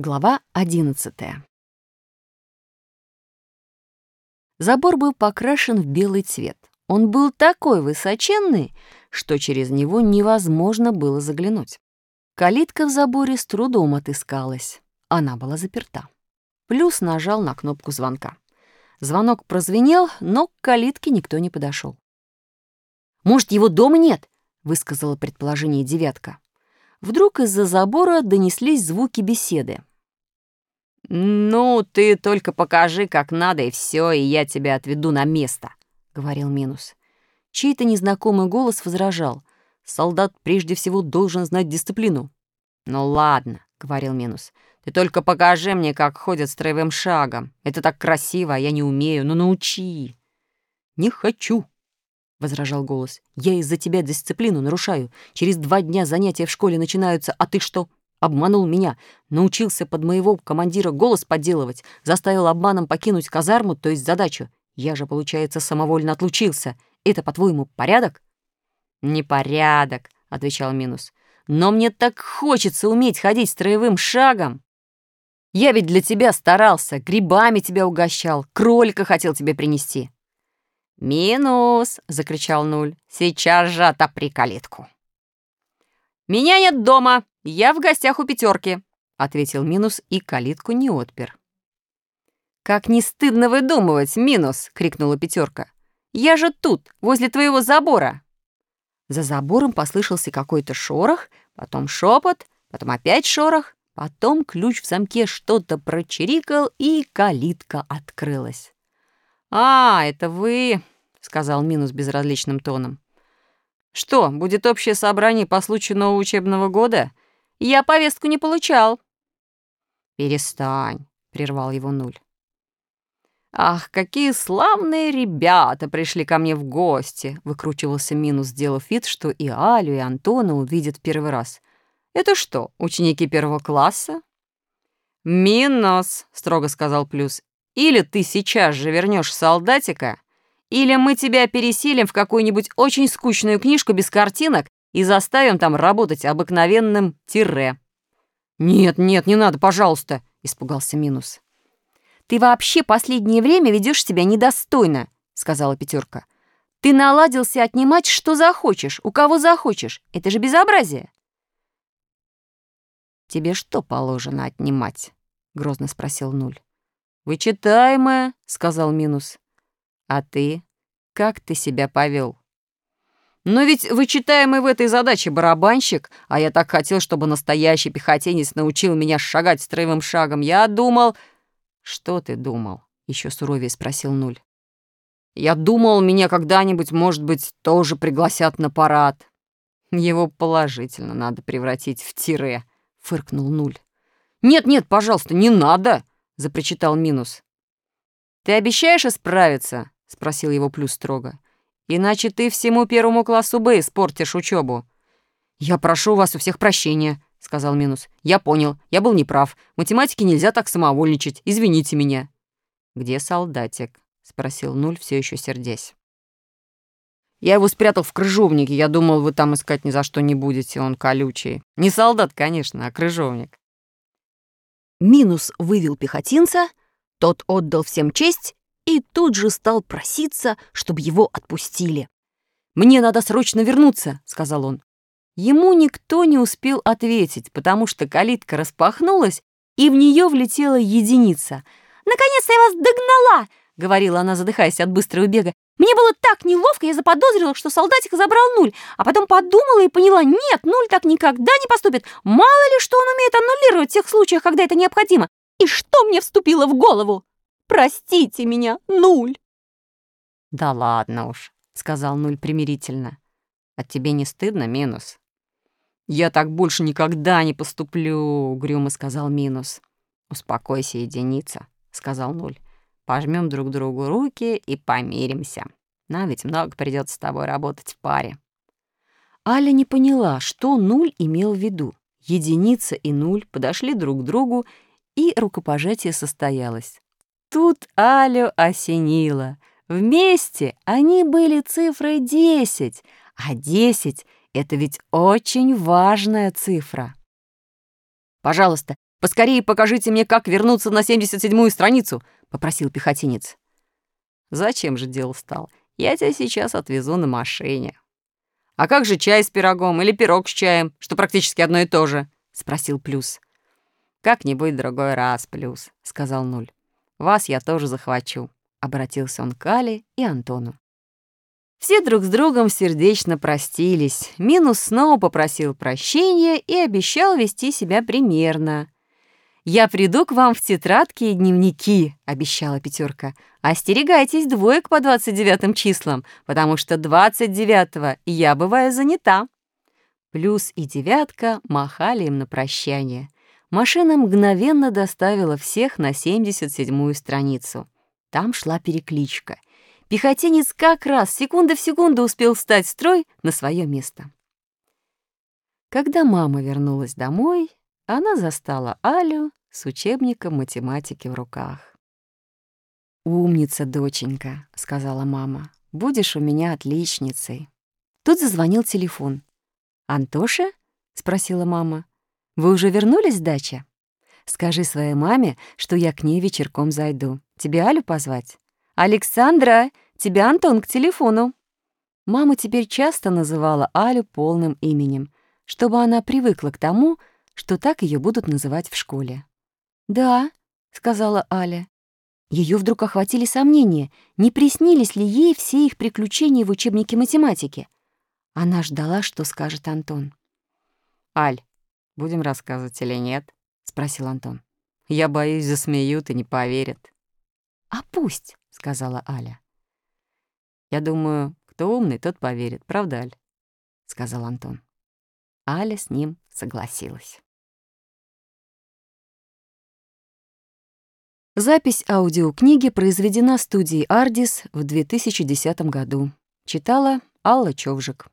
Глава одиннадцатая. Забор был покрашен в белый цвет. Он был такой высоченный, что через него невозможно было заглянуть. Калитка в заборе с трудом отыскалась. Она была заперта. Плюс нажал на кнопку звонка. Звонок прозвенел, но к калитке никто не подошел. «Может, его дома нет?» — высказала предположение девятка. Вдруг из-за забора донеслись звуки беседы. «Ну, ты только покажи, как надо, и все, и я тебя отведу на место», — говорил Минус. Чей-то незнакомый голос возражал. «Солдат прежде всего должен знать дисциплину». «Ну ладно», — говорил Минус. «Ты только покажи мне, как ходят строевым шагом. Это так красиво, а я не умею. Ну научи». «Не хочу», — возражал голос. «Я из-за тебя дисциплину нарушаю. Через два дня занятия в школе начинаются, а ты что?» Обманул меня, научился под моего командира голос подделывать, заставил обманом покинуть казарму, то есть задачу. Я же, получается, самовольно отлучился. Это, по-твоему, порядок? «Непорядок», — отвечал Минус. «Но мне так хочется уметь ходить строевым шагом. Я ведь для тебя старался, грибами тебя угощал, кролика хотел тебе принести». «Минус!» — закричал Нуль. «Сейчас же отопри калитку!» «Меня нет дома!» «Я в гостях у пятерки», — ответил Минус и калитку не отпер. «Как не стыдно выдумывать, Минус!» — крикнула пятерка. «Я же тут, возле твоего забора!» За забором послышался какой-то шорох, потом шепот, потом опять шорох, потом ключ в замке что-то прочирикал, и калитка открылась. «А, это вы!» — сказал Минус безразличным тоном. «Что, будет общее собрание по случаю нового учебного года?» Я повестку не получал». «Перестань», — прервал его Нуль. «Ах, какие славные ребята пришли ко мне в гости!» — выкручивался Минус, сделав вид, что и Алю, и Антона увидят первый раз. «Это что, ученики первого класса?» «Минус», — строго сказал Плюс, — «или ты сейчас же вернешь солдатика, или мы тебя переселим в какую-нибудь очень скучную книжку без картинок и заставим там работать обыкновенным тире». «Нет, нет, не надо, пожалуйста», — испугался Минус. «Ты вообще последнее время ведешь себя недостойно», — сказала пятерка. «Ты наладился отнимать, что захочешь, у кого захочешь. Это же безобразие». «Тебе что положено отнимать?» — грозно спросил Нуль. «Вычитаемое», — сказал Минус. «А ты? Как ты себя повел? Но ведь вычитаемый в этой задаче барабанщик, а я так хотел, чтобы настоящий пехотинец научил меня шагать строевым шагом. Я думал... Что ты думал? Еще суровее спросил Нуль. Я думал, меня когда-нибудь, может быть, тоже пригласят на парад. Его положительно надо превратить в тире, фыркнул Нуль. «Нет-нет, пожалуйста, не надо!» — запричитал Минус. «Ты обещаешь исправиться?» — спросил его Плюс строго. Иначе ты всему первому классу Б испортишь учебу. «Я прошу вас у всех прощения», — сказал Минус. «Я понял, я был неправ. Математике нельзя так самовольничать. Извините меня». «Где солдатик?» — спросил Нуль, все еще сердясь. «Я его спрятал в крыжовнике. Я думал, вы там искать ни за что не будете. Он колючий. Не солдат, конечно, а крыжовник». Минус вывел пехотинца, тот отдал всем честь и тут же стал проситься, чтобы его отпустили. «Мне надо срочно вернуться», — сказал он. Ему никто не успел ответить, потому что калитка распахнулась, и в нее влетела единица. «Наконец-то я вас догнала!» — говорила она, задыхаясь от быстрого бега. «Мне было так неловко, я заподозрила, что солдатик забрал нуль, а потом подумала и поняла, нет, нуль так никогда не поступит. Мало ли, что он умеет аннулировать в тех случаях, когда это необходимо. И что мне вступило в голову?» Простите меня, Нуль!» «Да ладно уж», — сказал Нуль примирительно. «От «А тебе не стыдно, Минус?» «Я так больше никогда не поступлю», — угрюмо сказал Минус. «Успокойся, единица», — сказал Нуль. «Пожмем друг другу руки и помиримся. Нам ведь много придется с тобой работать в паре». Аля не поняла, что Нуль имел в виду. Единица и Нуль подошли друг к другу, и рукопожатие состоялось. Тут Алю осенило. Вместе они были цифрой 10, а 10 — это ведь очень важная цифра. «Пожалуйста, Поскорее покажите мне, как вернуться на 77-ю страницу», — попросил пехотинец. «Зачем же дело стал? Я тебя сейчас отвезу на машине». «А как же чай с пирогом или пирог с чаем, что практически одно и то же?» — спросил Плюс. «Как-нибудь другой раз, Плюс», — сказал Нуль. «Вас я тоже захвачу», — обратился он к Али и Антону. Все друг с другом сердечно простились. Минус снова попросил прощения и обещал вести себя примерно. «Я приду к вам в тетрадки и дневники», — обещала пятерка. «Остерегайтесь двоек по 29 числам, потому что 29-го я бываю занята». Плюс и девятка махали им на прощание. Машина мгновенно доставила всех на 77-ю страницу. Там шла перекличка — Пехотинец как раз секунда в секунду успел встать в строй на свое место. Когда мама вернулась домой, она застала Алю с учебником математики в руках. «Умница, доченька», — сказала мама. «Будешь у меня отличницей». Тут зазвонил телефон. «Антоша?» — спросила мама. «Вы уже вернулись с дачи? Скажи своей маме, что я к ней вечерком зайду. Тебе Алю позвать?» «Александра, тебя Антон к телефону». Мама теперь часто называла Алю полным именем, чтобы она привыкла к тому, что так ее будут называть в школе. «Да», — сказала Аля. Ее вдруг охватили сомнения, не приснились ли ей все их приключения в учебнике математики. Она ждала, что скажет Антон. «Аль, будем рассказывать или нет?» — спросил Антон. «Я боюсь, засмеют и не поверят». «А пусть», — сказала Аля. «Я думаю, кто умный, тот поверит, правда, Аль?» — сказал Антон. Аля с ним согласилась. Запись аудиокниги произведена студией «Ардис» в 2010 году. Читала Алла Човжик.